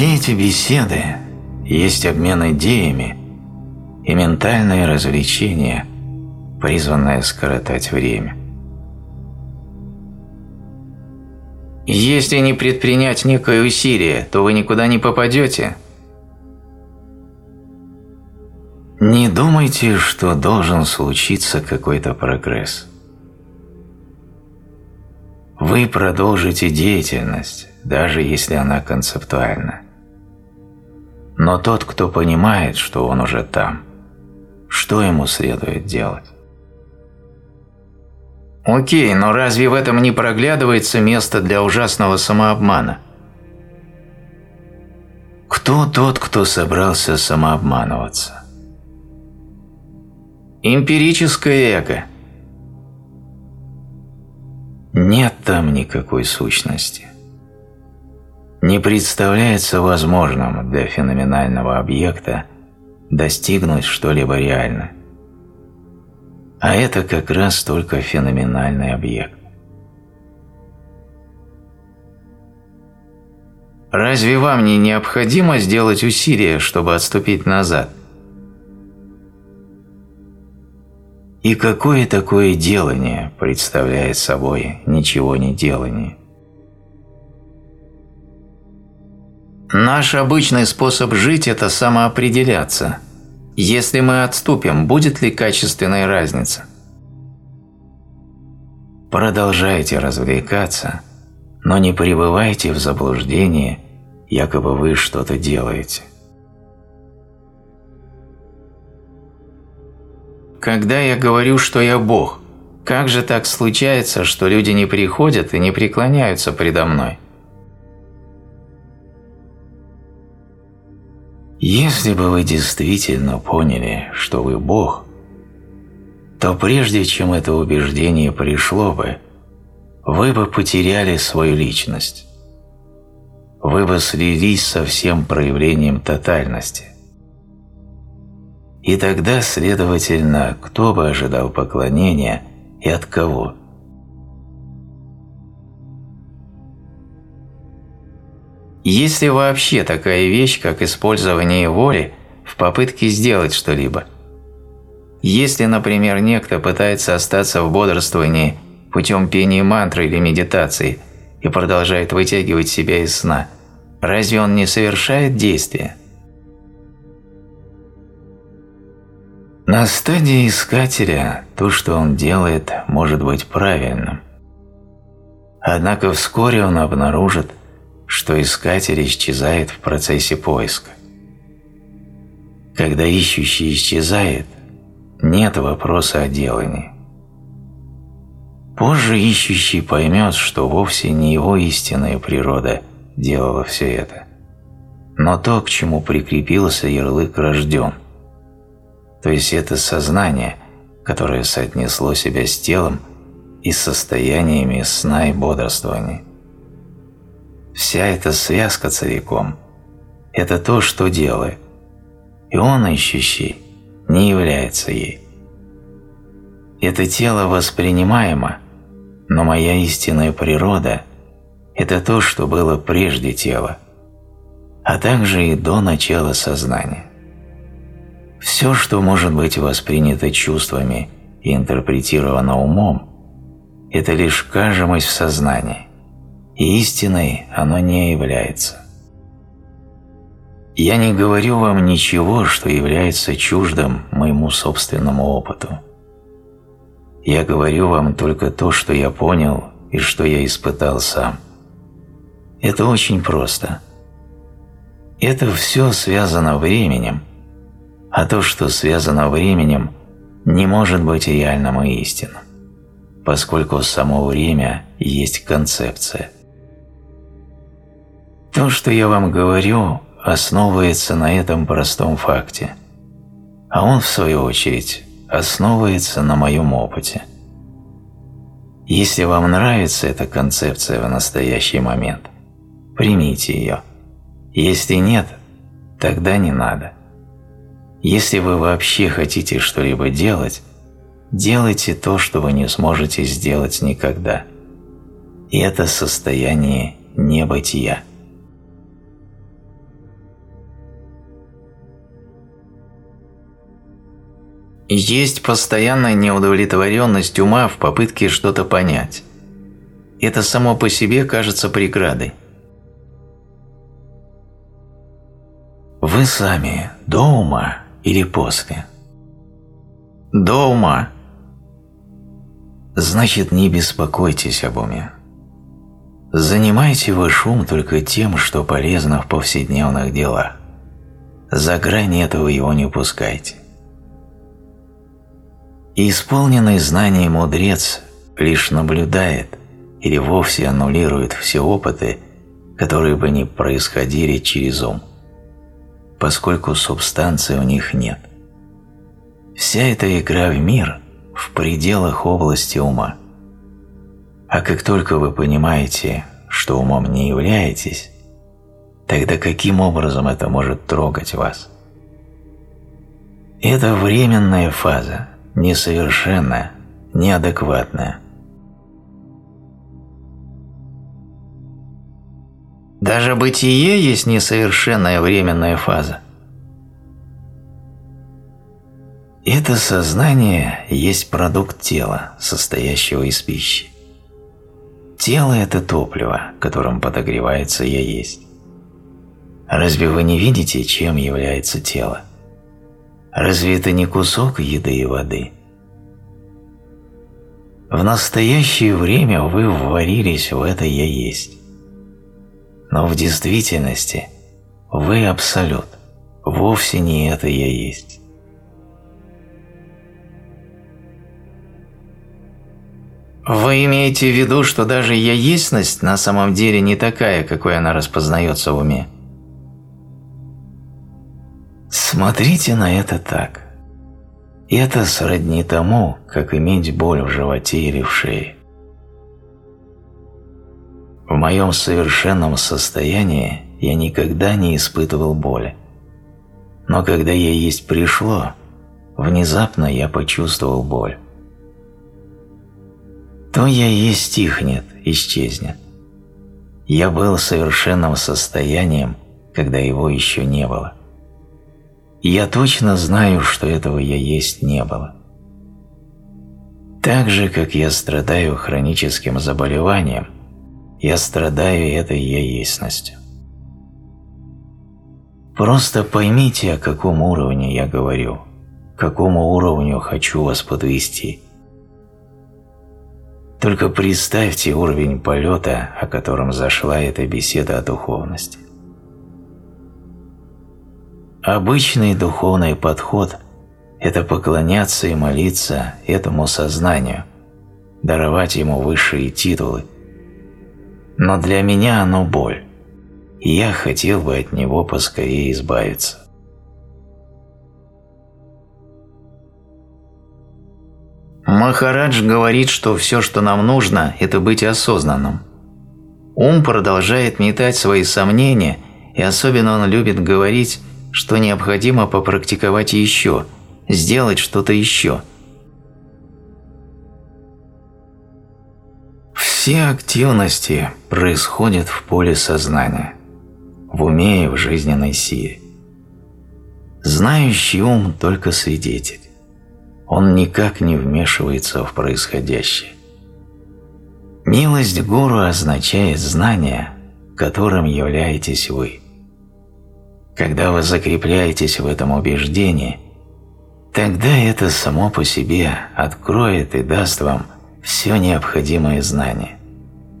Все эти беседы есть обмен идеями и ментальное развлечение, призванное скоротать время. Если не предпринять некое усилие, то вы никуда не попадете. Не думайте, что должен случиться какой-то прогресс. Вы продолжите деятельность, даже если она концептуальна. Но тот, кто понимает, что он уже там, что ему следует делать? Окей, но разве в этом не проглядывается место для ужасного самообмана? Кто тот, кто собрался самообманываться? Эмпирическое эго. Нет там никакой сущности. Не представляется возможным для феноменального объекта достигнуть что-либо реальное. А это как раз только феноменальный объект. Разве вам не необходимо сделать усилие, чтобы отступить назад? И какое такое делание представляет собой ничего не делание? Наш обычный способ жить – это самоопределяться – если мы отступим, будет ли качественная разница? Продолжайте развлекаться, но не пребывайте в заблуждении, якобы вы что-то делаете. Когда я говорю, что я Бог, как же так случается, что люди не приходят и не преклоняются предо мной? Если бы вы действительно поняли, что вы Бог, то прежде чем это убеждение пришло бы, вы бы потеряли свою личность. Вы бы слились со всем проявлением тотальности. И тогда, следовательно, кто бы ожидал поклонения и от кого – Есть ли вообще такая вещь, как использование воли в попытке сделать что-либо? Если, например, некто пытается остаться в бодрствовании путем пения мантры или медитации и продолжает вытягивать себя из сна, разве он не совершает действия? На стадии искателя то, что он делает, может быть правильным. Однако вскоре он обнаружит, что искатель исчезает в процессе поиска. Когда ищущий исчезает, нет вопроса о делании. Позже ищущий поймет, что вовсе не его истинная природа делала все это, но то, к чему прикрепился ярлык «рожден», то есть это сознание, которое соотнесло себя с телом и состояниями сна и бодрствования. Вся эта связка целиком – это то, что делает, и он, ищущий, не является ей. Это тело воспринимаемо, но моя истинная природа – это то, что было прежде тела, а также и до начала сознания. Все, что может быть воспринято чувствами и интерпретировано умом, это лишь кажемость в сознании и истиной оно не является. Я не говорю вам ничего, что является чуждым моему собственному опыту. Я говорю вам только то, что я понял и что я испытал сам. Это очень просто. Это все связано временем, а то, что связано временем, не может быть реальным и истинным, поскольку само время есть концепция – то, что я вам говорю, основывается на этом простом факте, а он, в свою очередь, основывается на моем опыте. Если вам нравится эта концепция в настоящий момент, примите ее. Если нет, тогда не надо. Если вы вообще хотите что-либо делать, делайте то, что вы не сможете сделать никогда. И это состояние небытия. Есть постоянная неудовлетворенность ума в попытке что-то понять. Это само по себе кажется преградой. Вы сами до ума или после? До ума. Значит, не беспокойтесь об уме. Занимайте ваш ум только тем, что полезно в повседневных делах. За грань этого его не пускайте. Исполненный знаний мудрец лишь наблюдает или вовсе аннулирует все опыты, которые бы не происходили через ум, поскольку субстанции у них нет. Вся эта игра в мир в пределах области ума. А как только вы понимаете, что умом не являетесь, тогда каким образом это может трогать вас? Это временная фаза, несовершенная, неадекватная. Даже бытие есть несовершенная временная фаза. Это сознание есть продукт тела, состоящего из пищи. Тело – это топливо, которым подогревается «я есть». Разве вы не видите, чем является тело? Разве это не кусок еды и воды? В настоящее время вы вварились в это «я есть». Но в действительности вы абсолют, вовсе не это «я есть». Вы имеете в виду, что даже «я ясность» на самом деле не такая, какой она распознается в уме? Смотрите на это так. Это сродни тому, как иметь боль в животе или в шее. В моем совершенном состоянии я никогда не испытывал боли. Но когда я есть пришло, внезапно я почувствовал боль. То я есть стихнет, исчезнет. Я был совершенным состоянием, когда его еще не было. Я точно знаю, что этого я есть не было. Так же, как я страдаю хроническим заболеванием – я страдаю этой я ясностью. Просто поймите, о каком уровне я говорю, к какому уровню хочу вас подвести. Только представьте уровень полета, о котором зашла эта беседа о духовности. Обычный духовный подход – это поклоняться и молиться этому сознанию, даровать ему высшие титулы – но для меня оно боль, и я хотел бы от него поскорее избавиться. Махарадж говорит, что все, что нам нужно, это быть осознанным. Ум продолжает метать свои сомнения, и особенно он любит говорить, что необходимо попрактиковать еще, сделать что-то еще – Все активности происходят в поле сознания, в уме и в жизненной силе. Знающий ум только свидетель. Он никак не вмешивается в происходящее. Милость гуру означает знание, которым являетесь вы. Когда вы закрепляетесь в этом убеждении, тогда это само по себе откроет и даст вам все необходимое знание.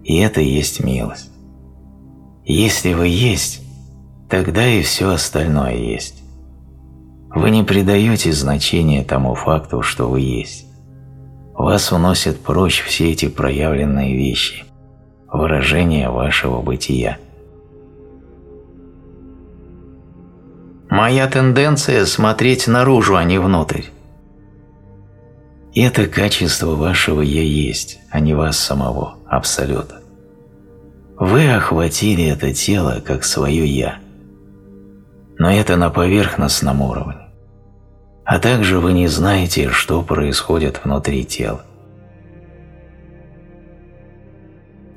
И это и есть милость. Если вы есть, тогда и все остальное есть. Вы не придаете значения тому факту, что вы есть. Вас уносят прочь все эти проявленные вещи, выражения вашего бытия. Моя тенденция смотреть наружу, а не внутрь. Это качество вашего «я есть», а не вас самого, Абсолюта. Вы охватили это тело как свое «я». Но это на поверхностном уровне. А также вы не знаете, что происходит внутри тела.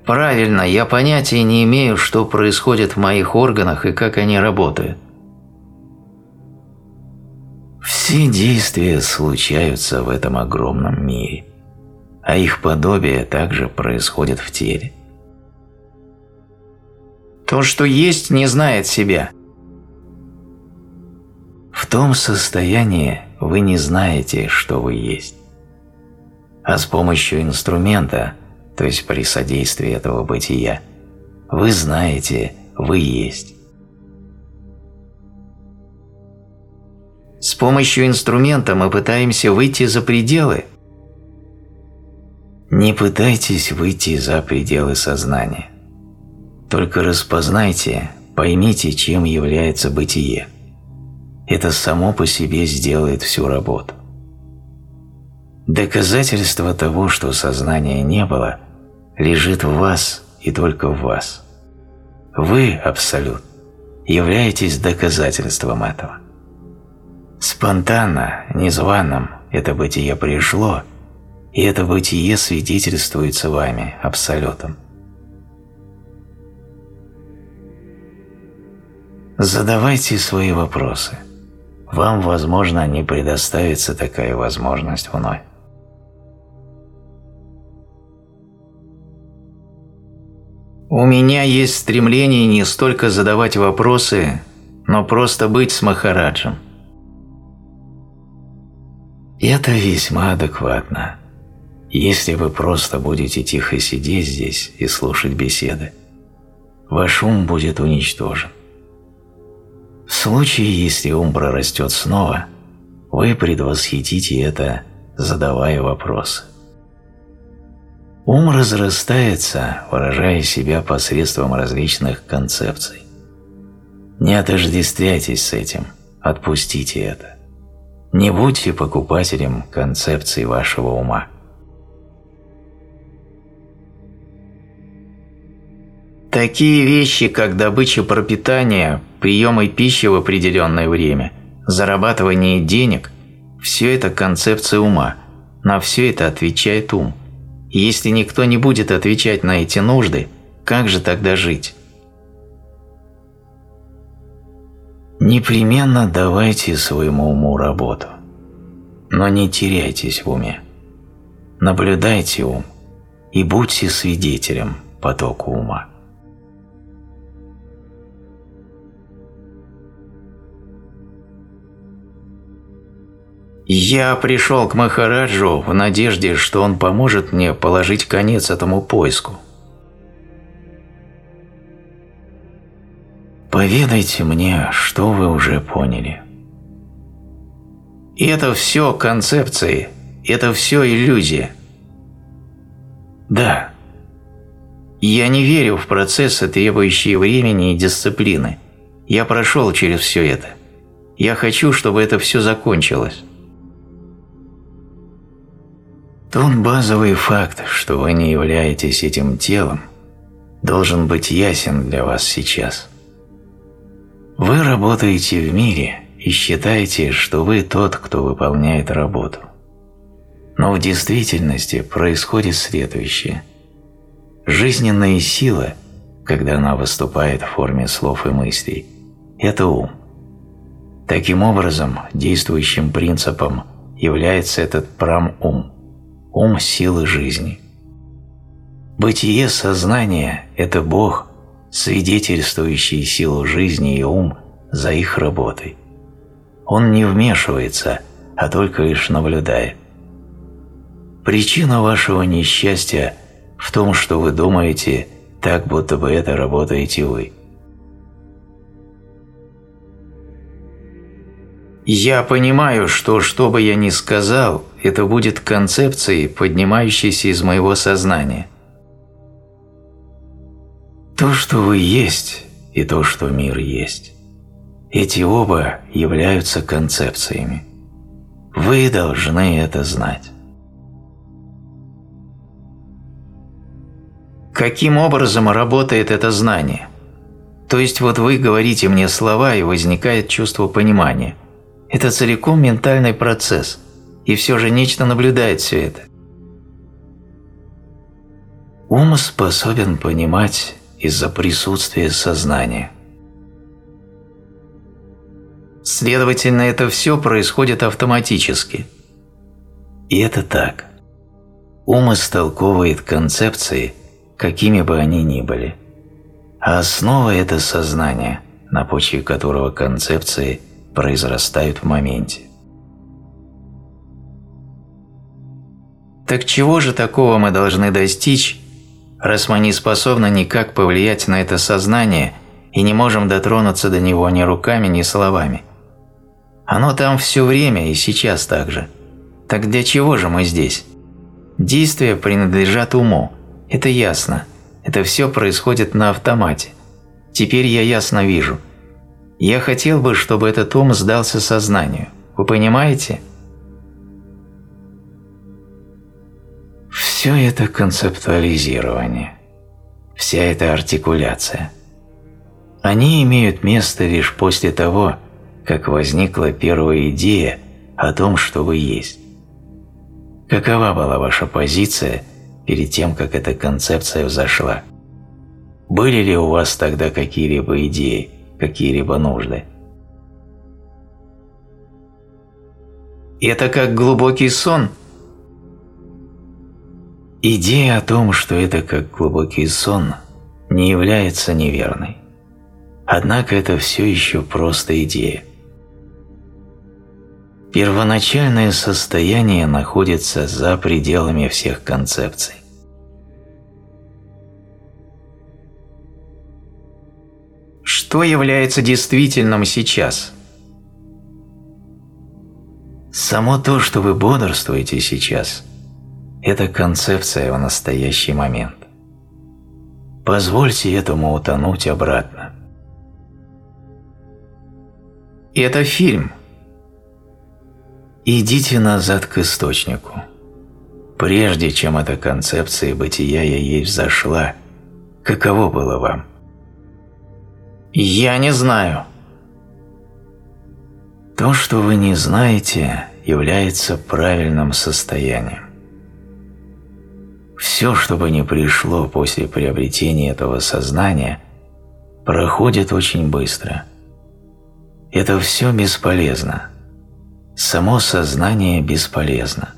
Правильно, я понятия не имею, что происходит в моих органах и как они работают. Все действия случаются в этом огромном мире, а их подобие также происходит в теле. То, что есть, не знает себя. В том состоянии вы не знаете, что вы есть. А с помощью инструмента, то есть при содействии этого бытия, вы знаете, вы есть. С помощью инструмента мы пытаемся выйти за пределы. Не пытайтесь выйти за пределы сознания. Только распознайте, поймите, чем является бытие. Это само по себе сделает всю работу. Доказательство того, что сознания не было, лежит в вас и только в вас. Вы, Абсолют, являетесь доказательством этого. Спонтанно, незваным это бытие пришло, и это бытие свидетельствуется вами, Абсолютом. Задавайте свои вопросы. Вам, возможно, не предоставится такая возможность вновь. У меня есть стремление не столько задавать вопросы, но просто быть с Махараджем. Это весьма адекватно. Если вы просто будете тихо сидеть здесь и слушать беседы, ваш ум будет уничтожен. В случае, если ум прорастет снова, вы предвосхитите это, задавая вопросы. Ум разрастается, выражая себя посредством различных концепций. Не отождествляйтесь с этим, отпустите это. Не будьте покупателем концепций вашего ума. Такие вещи, как добыча пропитания, приемы пищи в определенное время, зарабатывание денег – все это концепция ума. На все это отвечает ум. Если никто не будет отвечать на эти нужды, как же тогда жить? Непременно давайте своему уму работу. Но не теряйтесь в уме. Наблюдайте ум и будьте свидетелем потока ума. Я пришел к Махараджу в надежде, что он поможет мне положить конец этому поиску. Поведайте мне, что вы уже поняли. Это все концепции, это все иллюзия. Да. Я не верю в процессы, требующие времени и дисциплины. Я прошел через все это. Я хочу, чтобы это все закончилось. Тот базовый факт, что вы не являетесь этим телом, должен быть ясен для вас сейчас. Вы работаете в мире и считаете, что вы тот, кто выполняет работу. Но в действительности происходит следующее. Жизненная сила, когда она выступает в форме слов и мыслей, это ум. Таким образом, действующим принципом является этот прам-ум – ум силы жизни. Бытие сознания – это Бог, свидетельствующий силу жизни и ум за их работой. Он не вмешивается, а только лишь наблюдает. Причина вашего несчастья в том, что вы думаете так, будто бы это работаете вы. Я понимаю, что что бы я ни сказал, это будет концепцией, поднимающейся из моего сознания. То, что вы есть, и то, что мир есть, эти оба являются концепциями. Вы должны это знать. Каким образом работает это знание? То есть вот вы говорите мне слова, и возникает чувство понимания – это целиком ментальный процесс, и все же нечто наблюдает все это. Ум способен понимать из-за присутствия сознания. Следовательно, это все происходит автоматически. И это так. Ум истолковывает концепции, какими бы они ни были. А основа – это сознание, на почве которого концепции произрастают в моменте. Так чего же такого мы должны достичь, раз мы не способны никак повлиять на это сознание и не можем дотронуться до него ни руками, ни словами? Оно там все время и сейчас так же. Так для чего же мы здесь? Действия принадлежат уму, это ясно. Это все происходит на автомате. Теперь я ясно вижу. Я хотел бы, чтобы этот ум сдался сознанию. Вы понимаете? Все это концептуализирование, вся эта артикуляция. Они имеют место лишь после того, как возникла первая идея о том, что вы есть. Какова была ваша позиция перед тем, как эта концепция взошла? Были ли у вас тогда какие-либо идеи, какие-либо нужды? Это как глубокий сон – Идея о том, что это как глубокий сон, не является неверной. Однако это все еще просто идея. Первоначальное состояние находится за пределами всех концепций. Что является действительным сейчас? Само то, что вы бодрствуете сейчас – это концепция в настоящий момент. Позвольте этому утонуть обратно. Это фильм. Идите назад к источнику. Прежде чем эта концепция бытия я ей взошла, каково было вам? Я не знаю. То, что вы не знаете, является правильным состоянием. Все, что бы ни пришло после приобретения этого сознания, проходит очень быстро. Это все бесполезно. Само сознание бесполезно.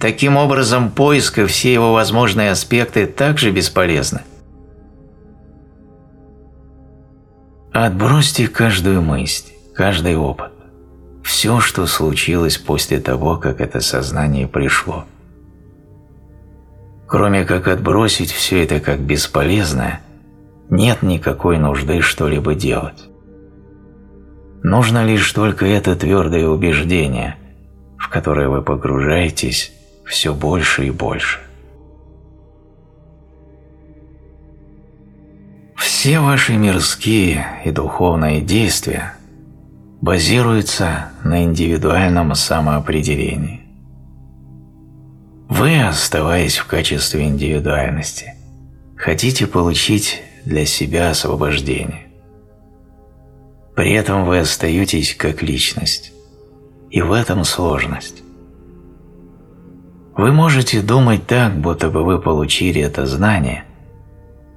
Таким образом, поиск и все его возможные аспекты также бесполезны. Отбросьте каждую мысль, каждый опыт все, что случилось после того, как это сознание пришло. Кроме как отбросить все это как бесполезное, нет никакой нужды что-либо делать. Нужно лишь только это твердое убеждение, в которое вы погружаетесь все больше и больше. Все ваши мирские и духовные действия – базируется на индивидуальном самоопределении. Вы, оставаясь в качестве индивидуальности, хотите получить для себя освобождение. При этом вы остаетесь как личность, и в этом сложность. Вы можете думать так, будто бы вы получили это знание,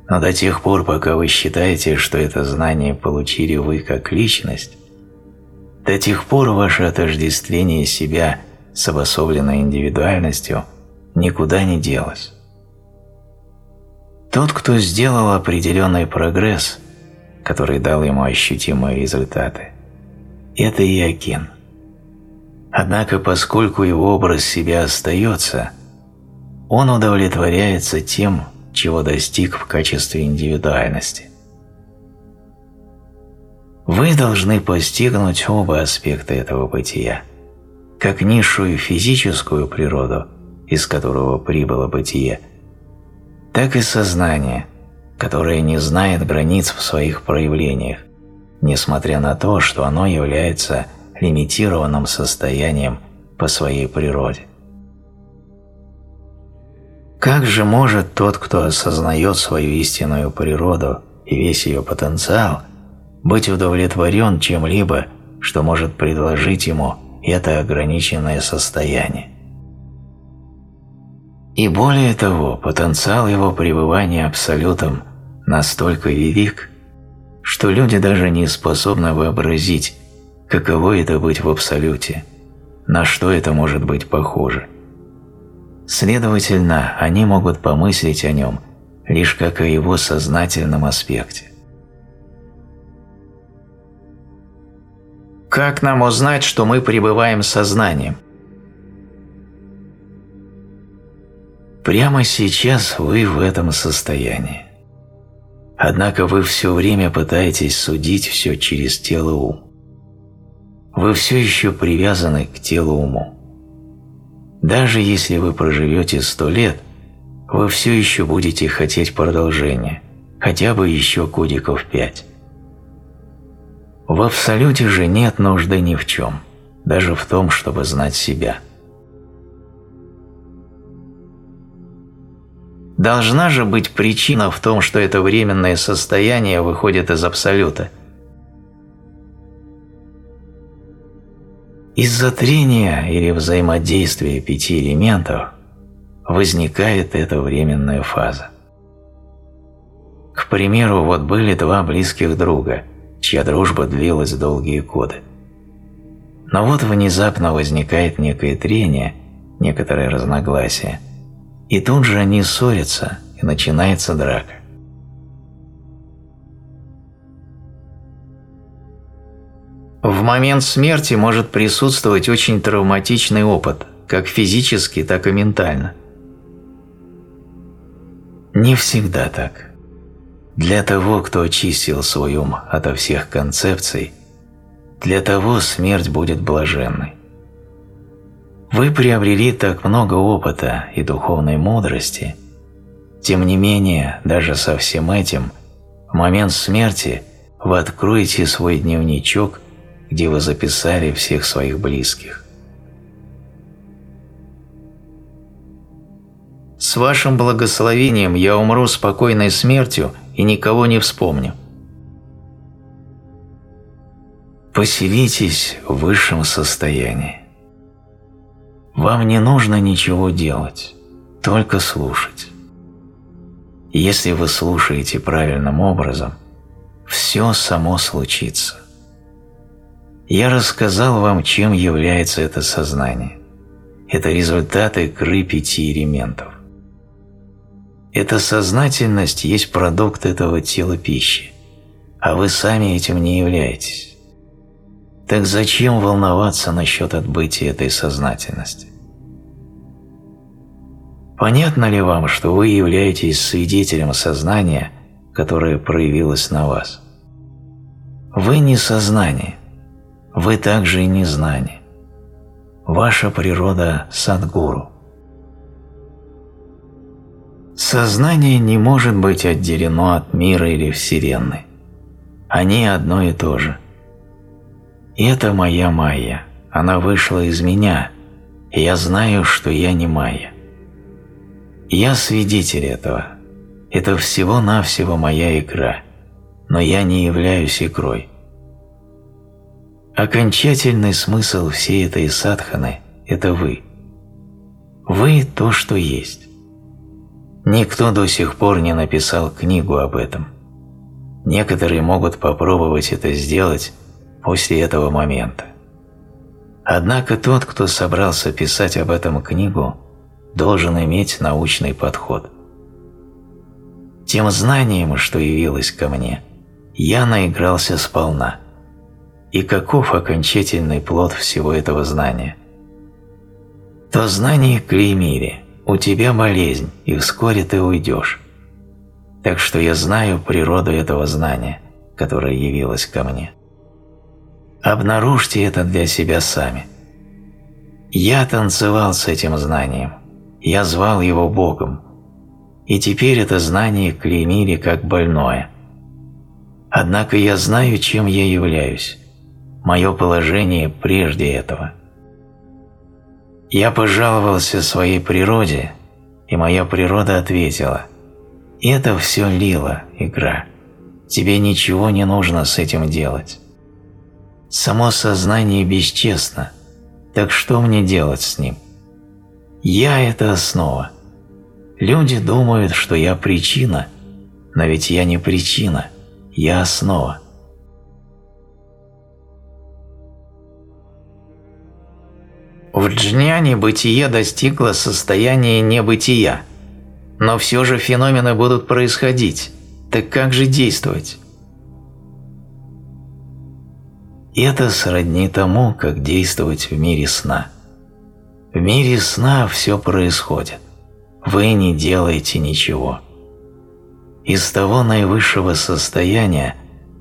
но до тех пор, пока вы считаете, что это знание получили вы как личность, до тех пор ваше отождествление себя с обособленной индивидуальностью никуда не делось. Тот, кто сделал определенный прогресс, который дал ему ощутимые результаты, это Иоакин. Однако, поскольку его образ себя остается, он удовлетворяется тем, чего достиг в качестве индивидуальности – вы должны постигнуть оба аспекта этого бытия, как низшую физическую природу, из которого прибыло бытие, так и сознание, которое не знает границ в своих проявлениях, несмотря на то, что оно является лимитированным состоянием по своей природе. Как же может тот, кто осознает свою истинную природу и весь ее потенциал – быть удовлетворен чем-либо, что может предложить ему это ограниченное состояние. И более того, потенциал его пребывания абсолютом настолько велик, что люди даже не способны вообразить, каково это быть в Абсолюте, на что это может быть похоже. Следовательно, они могут помыслить о нем лишь как о его сознательном аспекте. Как нам узнать, что мы пребываем сознанием? Прямо сейчас вы в этом состоянии. Однако вы все время пытаетесь судить все через тело ум. Вы все еще привязаны к телу уму. Даже если вы проживете сто лет, вы все еще будете хотеть продолжения, хотя бы еще кодиков пять. В абсолюте же нет нужды ни в чем, даже в том, чтобы знать себя. Должна же быть причина в том, что это временное состояние выходит из абсолюта. Из-за трения или взаимодействия пяти элементов возникает эта временная фаза. К примеру, вот были два близких друга, чья дружба длилась долгие годы. Но вот внезапно возникает некое трение, некоторое разногласие, и тут же они ссорятся, и начинается драка. В момент смерти может присутствовать очень травматичный опыт, как физически, так и ментально – не всегда так. Для того, кто очистил свой ум ото всех концепций, для того смерть будет блаженной. Вы приобрели так много опыта и духовной мудрости, тем не менее, даже со всем этим, в момент смерти вы откроете свой дневничок, где вы записали всех своих близких. С вашим благословением я умру спокойной смертью и никого не вспомню. Поселитесь в высшем состоянии. Вам не нужно ничего делать, только слушать. Если вы слушаете правильным образом, все само случится. Я рассказал вам, чем является это сознание. Это результаты игры пяти элементов. Эта сознательность есть продукт этого тела пищи, а вы сами этим не являетесь. Так зачем волноваться насчет отбытия этой сознательности? Понятно ли вам, что вы являетесь свидетелем сознания, которое проявилось на вас? Вы не сознание, вы также и не знание. Ваша природа – садгуру – Сознание не может быть отделено от мира или Вселенной. Они одно и то же. Это моя майя. Она вышла из меня, и я знаю, что я не майя. Я свидетель этого. Это всего-навсего моя игра, но я не являюсь игрой. Окончательный смысл всей этой садханы – это вы. Вы – то, что есть. Никто до сих пор не написал книгу об этом. Некоторые могут попробовать это сделать после этого момента. Однако тот, кто собрался писать об этом книгу, должен иметь научный подход. Тем знанием, что явилось ко мне, я наигрался сполна. И каков окончательный плод всего этого знания? То знание клеймили – у тебя болезнь, и вскоре ты уйдешь. Так что я знаю природу этого знания, которое явилось ко мне. Обнаружьте это для себя сами. Я танцевал с этим знанием, я звал его Богом, и теперь это знание клеймили как больное. Однако я знаю, чем я являюсь, мое положение прежде этого – я пожаловался своей природе, и моя природа ответила, «Это все лила, игра. Тебе ничего не нужно с этим делать. Само сознание бесчестно, так что мне делать с ним? Я – это основа. Люди думают, что я причина, Но ведь я не причина, я основа. В джняне бытие достигло состояния небытия, но все же феномены будут происходить. Так как же действовать? Это сродни тому, как действовать в мире сна. В мире сна все происходит. Вы не делаете ничего. Из того наивысшего состояния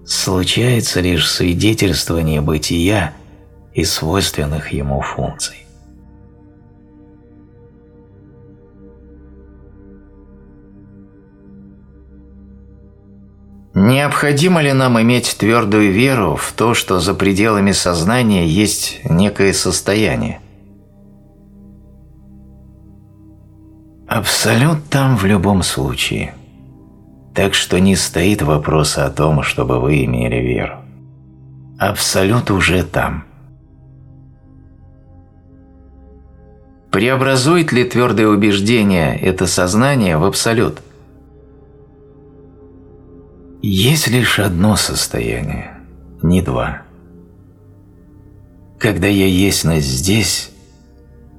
случается лишь свидетельствование бытия и свойственных ему функций. Необходимо ли нам иметь твердую веру в то, что за пределами сознания есть некое состояние? Абсолют там в любом случае. Так что не стоит вопроса о том, чтобы вы имели веру. Абсолют уже там. Преобразует ли твердое убеждение это сознание в абсолют? Есть лишь одно состояние, не два. Когда я есность здесь,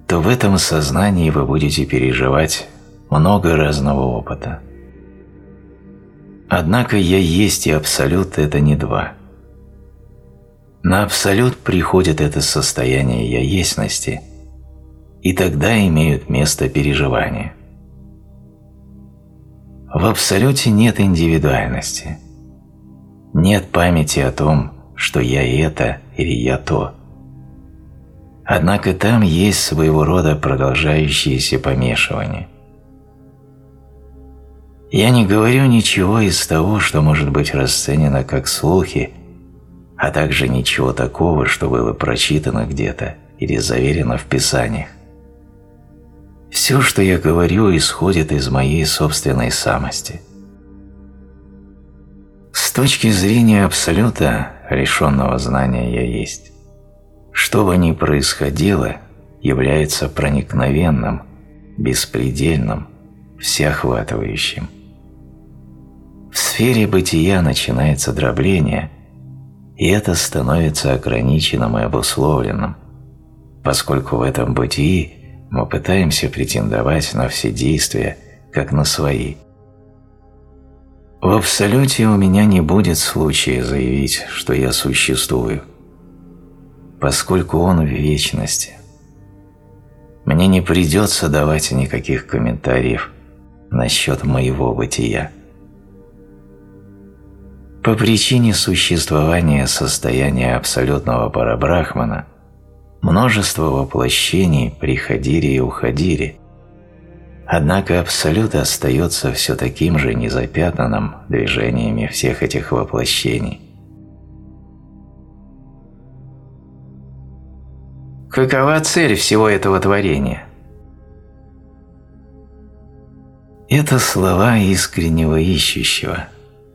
то в этом сознании вы будете переживать много разного опыта. Однако я есть и абсолют – это не два. На абсолют приходит это состояние я ясности, и тогда имеют место переживания. В абсолюте нет индивидуальности. Нет памяти о том, что я это или я то. Однако там есть своего рода продолжающееся помешивание. Я не говорю ничего из того, что может быть расценено как слухи, а также ничего такого, что было прочитано где-то или заверено в Писаниях. Все, что я говорю, исходит из моей собственной самости. С точки зрения Абсолюта, решенного знания «я есть», что бы ни происходило, является проникновенным, беспредельным, всеохватывающим. В сфере бытия начинается дробление, и это становится ограниченным и обусловленным, поскольку в этом бытии мы пытаемся претендовать на все действия, как на свои. В Абсолюте у меня не будет случая заявить, что я существую, поскольку Он в вечности. Мне не придется давать никаких комментариев насчет моего бытия. По причине существования состояния абсолютного парабрахмана – Множество воплощений приходили и уходили. Однако Абсолют остается все таким же незапятнанным движениями всех этих воплощений. Какова цель всего этого творения? Это слова искреннего ищущего,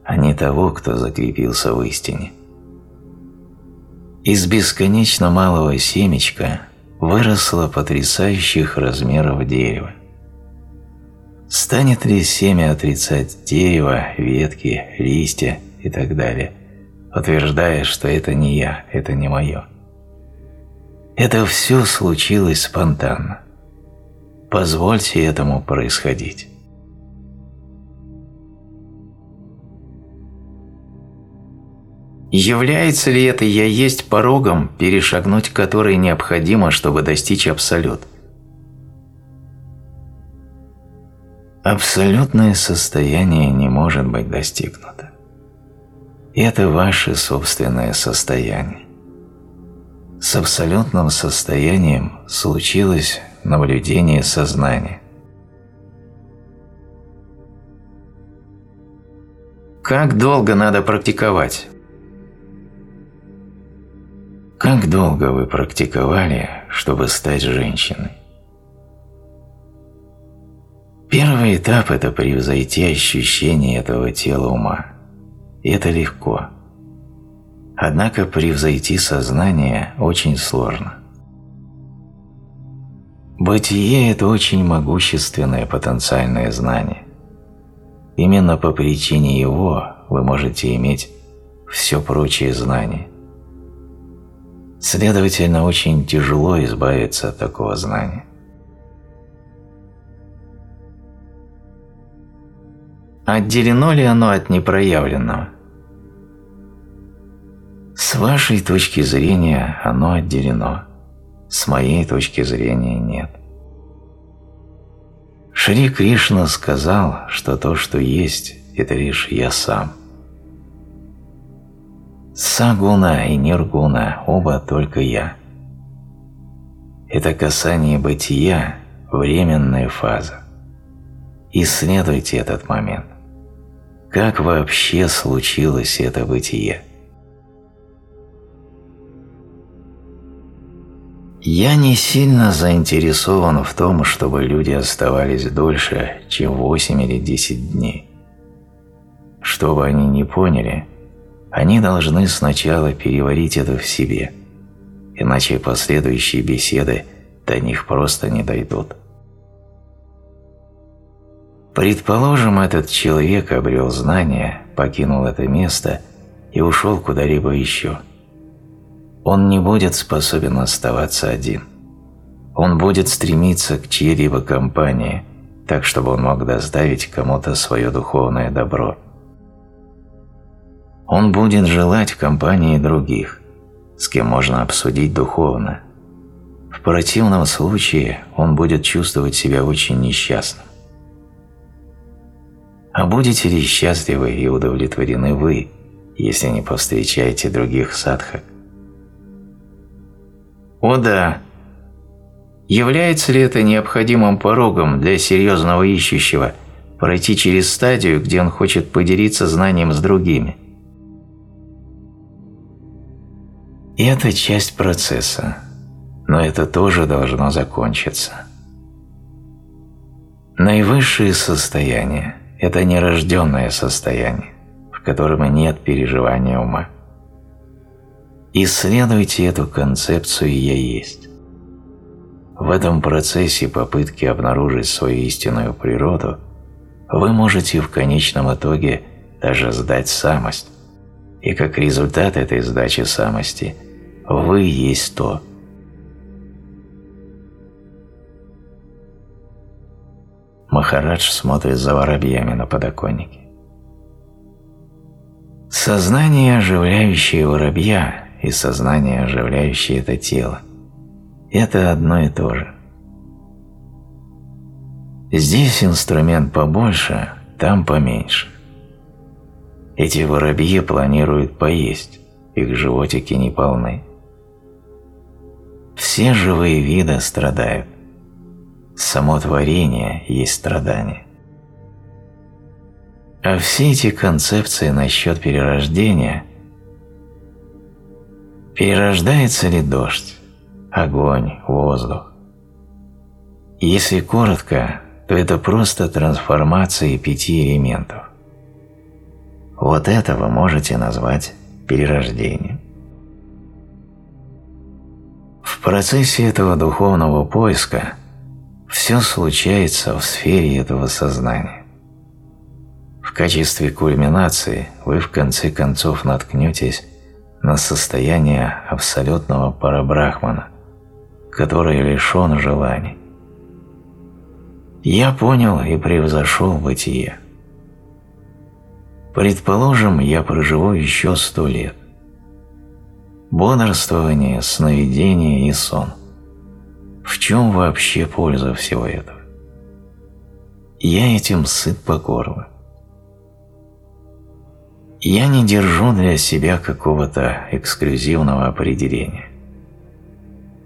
а не того, кто закрепился в истине. Из бесконечно малого семечка выросло потрясающих размеров дерево. Станет ли семя отрицать дерево, ветки, листья и так далее, утверждая, что это не я, это не мое? Это все случилось спонтанно. Позвольте этому происходить. Является ли это «я есть» порогом, перешагнуть который необходимо, чтобы достичь абсолют? Абсолютное состояние не может быть достигнуто. Это ваше собственное состояние. С абсолютным состоянием случилось наблюдение сознания. Как долго надо практиковать? Как долго вы практиковали, чтобы стать женщиной? Первый этап – это превзойти ощущение этого тела ума. И это легко. Однако превзойти сознание очень сложно. Бытие – это очень могущественное потенциальное знание. именно по причине его вы можете иметь все прочие знания. Следовательно, очень тяжело избавиться от такого знания. Отделено ли оно от непроявленного? С вашей точки зрения оно отделено, с моей точки зрения нет. Шри Кришна сказал, что то, что есть, это лишь я сам. Сагуна и Ниргуна оба только я. Это касание бытия – временная фаза. Исследуйте этот момент. Как вообще случилось это бытие? Я не сильно заинтересован в том, чтобы люди оставались дольше, чем 8 или 10 дней. Чтобы они не поняли, они должны сначала переварить это в себе, иначе последующие беседы до них просто не дойдут. Предположим, этот человек обрел знания, покинул это место и ушел куда-либо еще – он не будет способен оставаться один. Он будет стремиться к чьей-либо компании, так чтобы он мог доставить кому-то свое духовное добро. Он будет желать компании других, с кем можно обсудить духовно. В противном случае он будет чувствовать себя очень несчастным. А будете ли счастливы и удовлетворены вы, если не повстречаете других садхак? О да. Является ли это необходимым порогом для серьезного ищущего пройти через стадию, где он хочет поделиться знанием с другими? И это часть процесса, но это тоже должно закончиться. Наивысшее состояние – это нерожденное состояние, в котором нет переживания ума. Исследуйте эту концепцию «я есть». В этом процессе попытки обнаружить свою истинную природу вы можете в конечном итоге даже сдать самость, и как результат этой сдачи самости вы есть то. Махарадж смотрит за воробьями на подоконнике. Сознание, оживляющее воробья, и сознание, оживляющее это тело. Это одно и то же. Здесь инструмент побольше, там поменьше. Эти воробьи планируют поесть, их животики не полны. Все живые виды страдают. Само творение есть страдание. А все эти концепции насчет перерождения – Перерождается ли дождь, огонь, воздух? Если коротко, то это просто трансформация пяти элементов. Вот это вы можете назвать перерождением. В процессе этого духовного поиска все случается в сфере этого сознания. В качестве кульминации вы в конце концов наткнетесь на состояние абсолютного парабрахмана, который лишен желаний. Я понял и превзошел бытие. Предположим, я проживу еще сто лет. Бодрствование, сновидение и сон. В чем вообще польза всего этого? Я этим сыт по. Я не держу для себя какого-то эксклюзивного определения.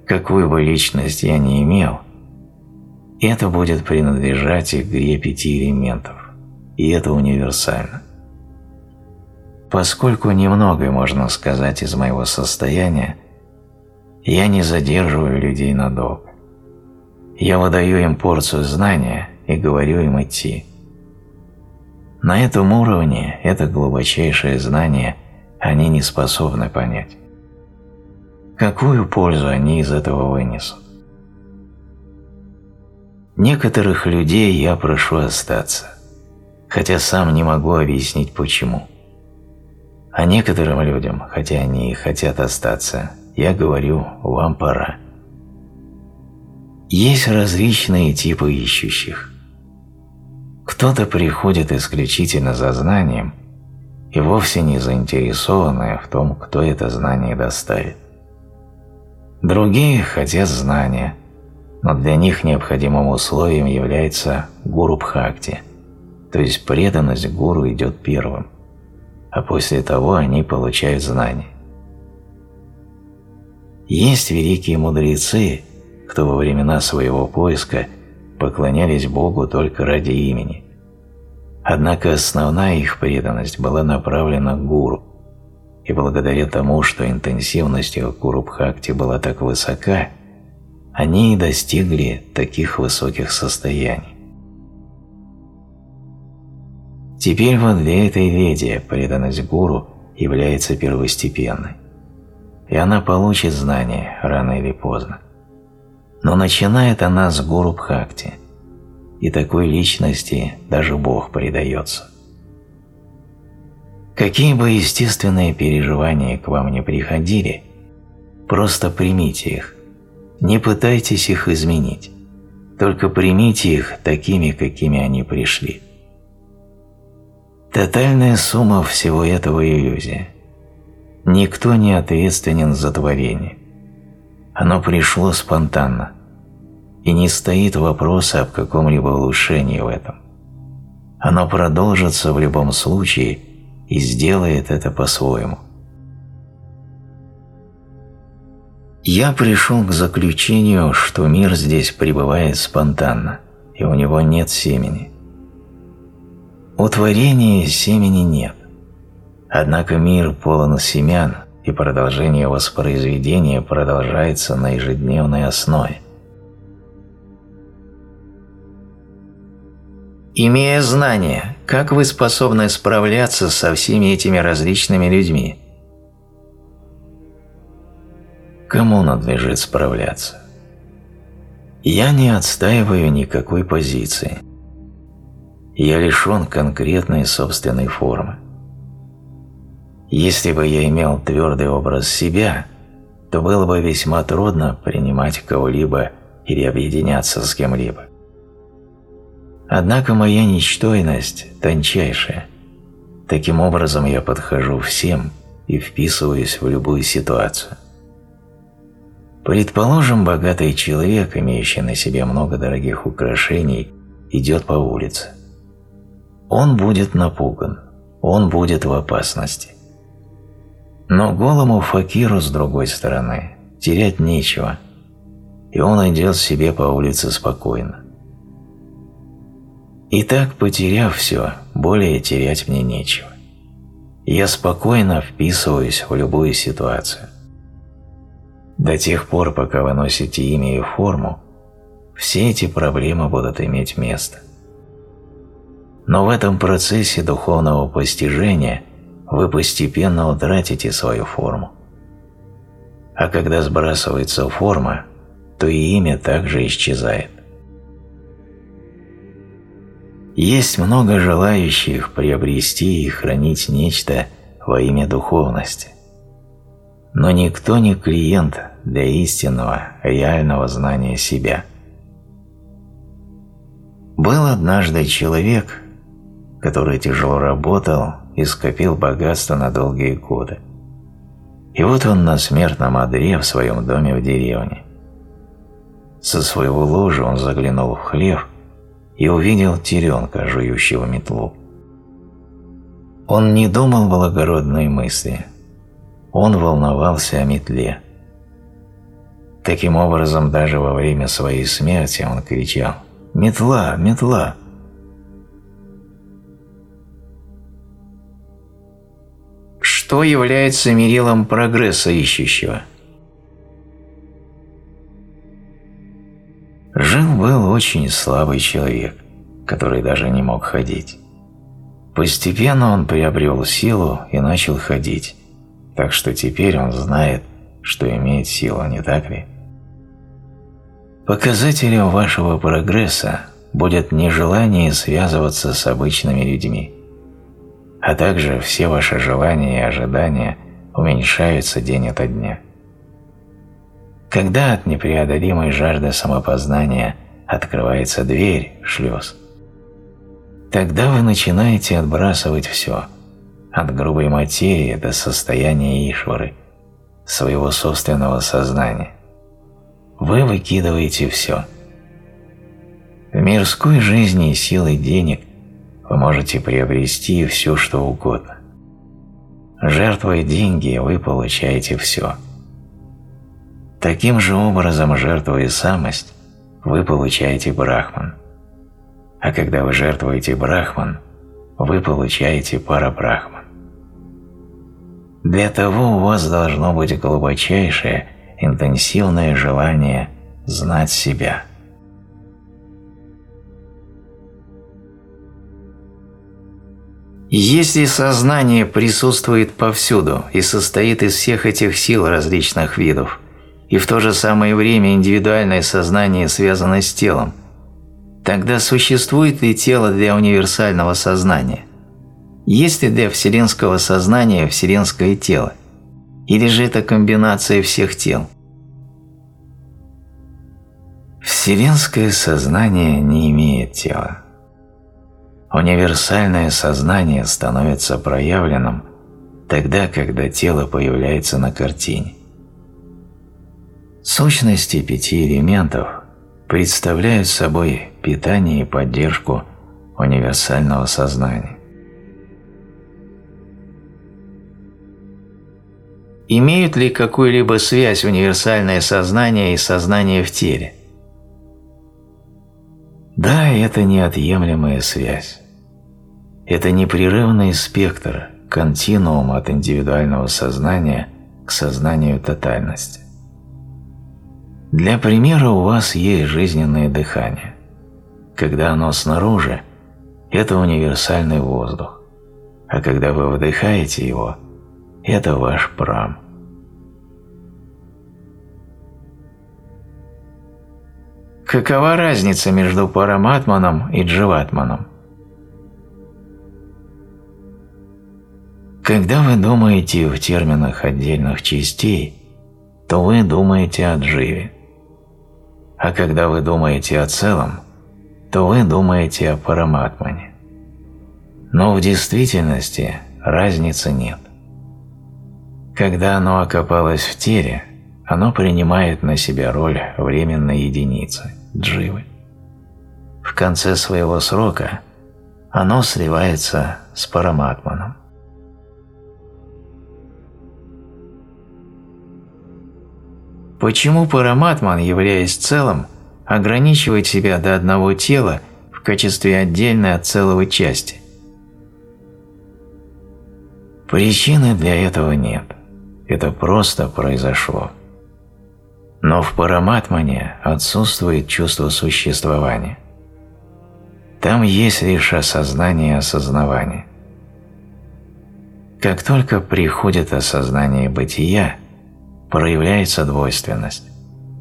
Какую бы личность я ни имел, это будет принадлежать игре пяти элементов, и это универсально. Поскольку немногое можно сказать из моего состояния, я не задерживаю людей надолго. Я выдаю им порцию знания и говорю им идти – на этом уровне это глубочайшее знание они не способны понять. Какую пользу они из этого вынесут? Некоторых людей я прошу остаться. хотя сам не могу объяснить почему. А некоторым людям, хотя они и хотят остаться, я говорю, вам пора. Есть различные типы ищущих. Кто-то приходит исключительно за знанием и вовсе не заинтересованный в том, кто это знание доставит. Другие хотят знания, но для них необходимым условием является гуру бхакти, то есть преданность гуру идет первым а после того они получают знания. Есть великие мудрецы, кто во времена своего поиска поклонялись Богу только ради имени. Однако основная их преданность была направлена к гуру, и благодаря тому, что интенсивность их гуру Бхакти была так высока, они и достигли таких высоких состояний. Теперь вот для этой леди преданность гуру является первостепенной. И она получит знания рано или поздно. Но начинает она с гуру Бхакти, и такой личности даже Бог предается. Какие бы естественные переживания к вам не приходили, просто примите их, не пытайтесь их изменить, только примите их такими, какими они пришли. Тотальная сумма всего этого иллюзия. Никто не ответственен за творение. Оно пришло спонтанно. И не стоит вопроса об каком-либо улучшении в этом. Оно продолжится в любом случае и сделает это по-своему. Я пришел к заключению, что мир здесь пребывает спонтанно, и у него нет семени – у творения семени нет. Однако мир полон семян, и продолжение воспроизведения продолжается на ежедневной основе. Имея знания, как вы способны справляться со всеми этими различными людьми? Кому надлежит справляться? Я не отстаиваю никакой позиции я лишен конкретной собственной формы. Если бы я имел твердый образ себя, то было бы весьма трудно принимать кого-либо или объединяться с кем-либо. Однако моя ничтойность тончайшая. Таким образом я подхожу всем и вписываюсь в любую ситуацию. Предположим, богатый человек, имеющий на себе много дорогих украшений, идет по улице. Он будет напуган, он будет в опасности. Но голому факиру, с другой стороны, терять нечего, и он идет себе по улице спокойно. И так, потеряв все, более терять мне нечего. Я спокойно вписываюсь в любую ситуацию. До тех пор, пока вы носите имя и форму, все эти проблемы будут иметь место. Но в этом процессе духовного постижения вы постепенно утратите свою форму. А когда сбрасывается форма, то и имя также исчезает. Есть много желающих приобрести и хранить нечто во имя духовности. Но никто не клиент для истинного, реального знания себя. Был однажды человек, который тяжело работал и скопил богатство на долгие годы. И вот он на смертном одре в своем доме в деревне. Со своего ложа он заглянул в хлев и увидел теренка, жующего метлу. Он не думал благородной мысли. Он волновался о метле. Таким образом, даже во время своей смерти он кричал «Метла! Метла!» Что является мерилом прогресса ищущего. Жил-был очень слабый человек, который даже не мог ходить. Постепенно он приобрел силу и начал ходить, так что теперь он знает, что имеет силу, не так ли? Показателем вашего прогресса будет нежелание связываться с обычными людьми, а также все ваши желания и ожидания уменьшаются день ото дня. Когда от непреодолимой жажды самопознания открывается дверь, шлюз, тогда вы начинаете отбрасывать все, от грубой материи до состояния Ишвары, своего собственного сознания. Вы выкидываете все. В мирской жизни силой денег вы можете приобрести все, что угодно. Жертвуя деньги, вы получаете все – Таким же образом, жертвуя самость, вы получаете брахман. А когда вы жертвуете брахман, вы получаете парабрахман. Для того у вас должно быть глубочайшее, интенсивное желание знать себя. Если сознание присутствует повсюду и состоит из всех этих сил различных видов – и в то же самое время индивидуальное сознание связано с телом, тогда существует ли тело для универсального сознания? Есть ли для вселенского сознания вселенское тело? Или же это комбинация всех тел? Вселенское сознание не имеет тела. Универсальное сознание становится проявленным тогда, когда тело появляется на картине. Сущности пяти элементов представляют собой питание и поддержку универсального сознания. Имеют ли какую-либо связь универсальное сознание и сознание в теле? Да, это неотъемлемая связь. Это непрерывный спектр, континуум от индивидуального сознания к сознанию тотальности. Для примера у вас есть жизненное дыхание. Когда оно снаружи, это универсальный воздух, а когда вы вдыхаете его, это ваш прам. Какова разница между параматманом и дживатманом? Когда вы думаете в терминах отдельных частей, то вы думаете о дживе. А когда вы думаете о целом, то вы думаете о параматмане. Но в действительности разницы нет. Когда оно окопалось в теле, оно принимает на себя роль временной единицы – дживы. В конце своего срока оно сливается с параматманом. Почему параматман, являясь целым, ограничивает себя до одного тела в качестве отдельной от целого части? Причины для этого нет. Это просто произошло. Но в параматмане отсутствует чувство существования. Там есть лишь осознание и. Как только приходит осознание бытия – проявляется двойственность,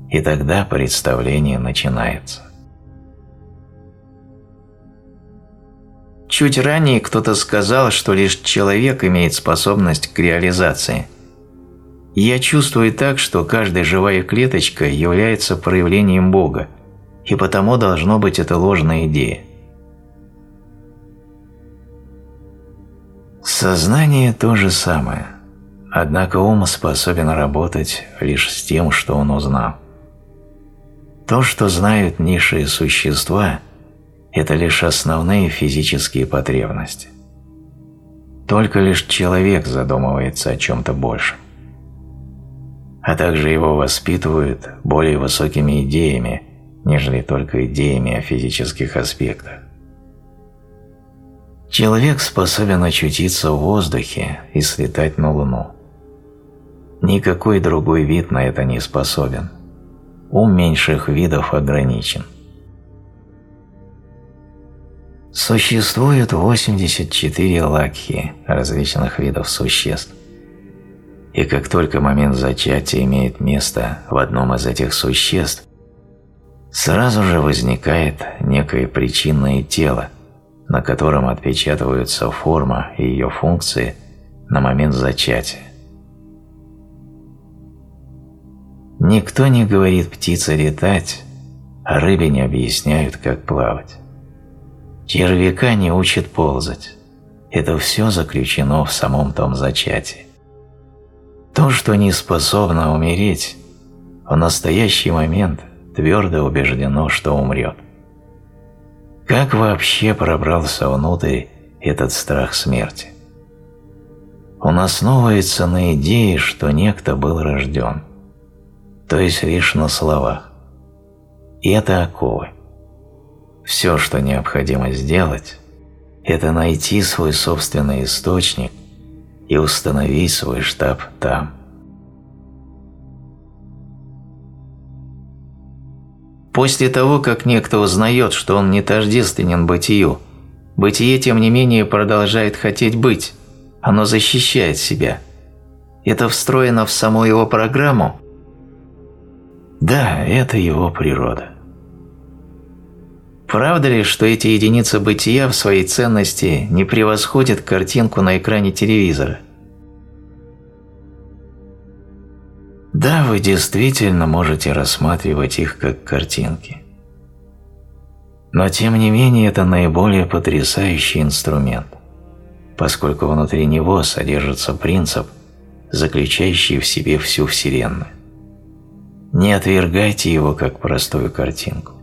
и тогда представление начинается. Чуть ранее кто-то сказал, что лишь человек имеет способность к реализации. Я чувствую так, что каждая живая клеточка является проявлением Бога, и потому должно быть это ложная идея. Сознание то же самое. Однако ум способен работать лишь с тем, что он узнал. То, что знают низшие существа, это лишь основные физические потребности. Только лишь человек задумывается о чем-то большем. А также его воспитывают более высокими идеями, нежели только идеями о физических аспектах. Человек способен очутиться в воздухе и слетать на Луну. Никакой другой вид на это не способен. Ум меньших видов ограничен. Существует 84 лакхи различных видов существ. И как только момент зачатия имеет место в одном из этих существ, сразу же возникает некое причинное тело, на котором отпечатываются форма и ее функции на момент зачатия. Никто не говорит птице летать, а рыбе не объясняют, как плавать. Червяка не учат ползать. Это все заключено в самом том зачатии. То, что не способно умереть, в настоящий момент твердо убеждено, что умрет. Как вообще пробрался внутрь этот страх смерти? Он основывается на идее, что некто был рожден, то есть лишь на словах. И это оковы. Все, что необходимо сделать, это найти свой собственный источник и установить свой штаб там. После того, как некто узнает, что он не тождественен бытию, бытие, тем не менее, продолжает хотеть быть, оно защищает себя. Это встроено в саму его программу? Да, это его природа. Правда ли, что эти единицы бытия в своей ценности не превосходят картинку на экране телевизора? Да, вы действительно можете рассматривать их как картинки. Но тем не менее это наиболее потрясающий инструмент, поскольку внутри него содержится принцип, заключающий в себе всю Вселенную. Не отвергайте его как простую картинку.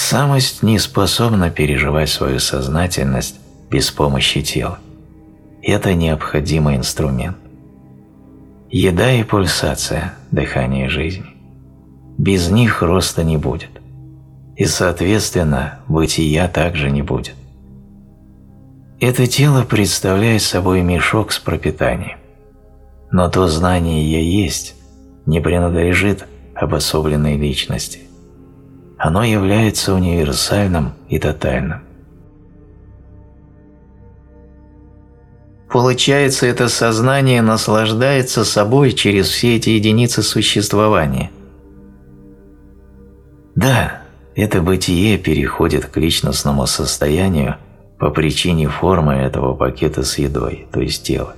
Самость не способна переживать свою сознательность без помощи тела. Это необходимый инструмент. Еда и пульсация – дыхание жизни. Без них роста не будет. И, соответственно, бытия также не будет. Это тело представляет собой мешок с пропитанием. Но то знание «я есть» не принадлежит обособленной личности оно является универсальным и тотальным. Получается, это сознание наслаждается собой через все эти единицы существования. Да, это бытие переходит к личностному состоянию по причине формы этого пакета с едой, то есть тела.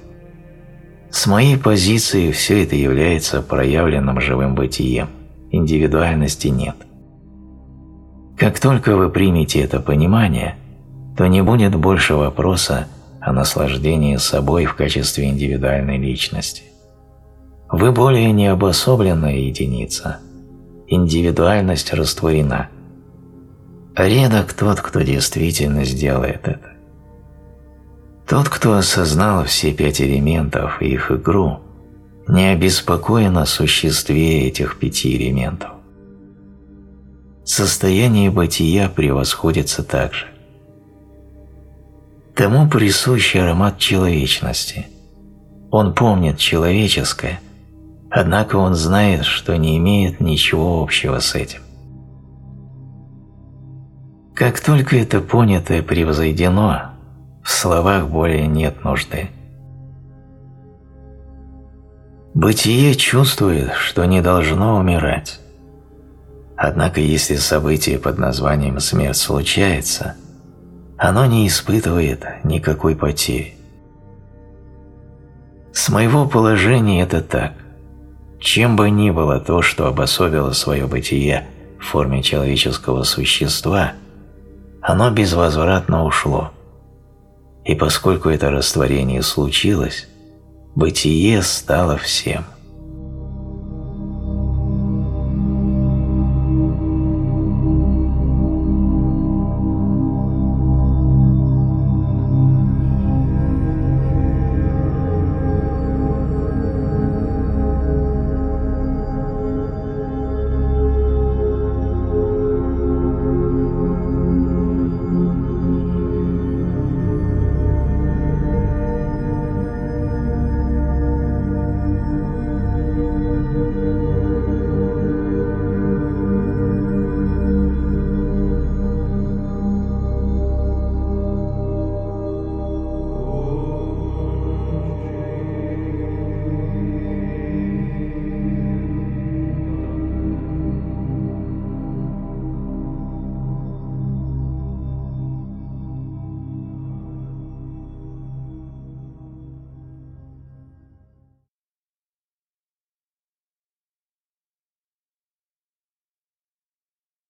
С моей позиции все это является проявленным живым бытием, индивидуальности нет. Как только вы примете это понимание, то не будет больше вопроса о наслаждении собой в качестве индивидуальной личности. Вы более не обособленная единица. Индивидуальность растворена. Редок тот, кто действительно сделает это. Тот, кто осознал все пять элементов и их игру, не обеспокоен о существе этих пяти элементов состояние бытия превосходится также. Тому присущ аромат человечности. Он помнит человеческое, однако он знает, что не имеет ничего общего с этим. Как только это понятое превзойдено, в словах более нет нужды. Бытие чувствует, что не должно умирать. Однако если событие под названием смерть случается, оно не испытывает никакой потери. С моего положения это так. Чем бы ни было то, что обособило свое бытие в форме человеческого существа, оно безвозвратно ушло. И поскольку это растворение случилось, бытие стало всем –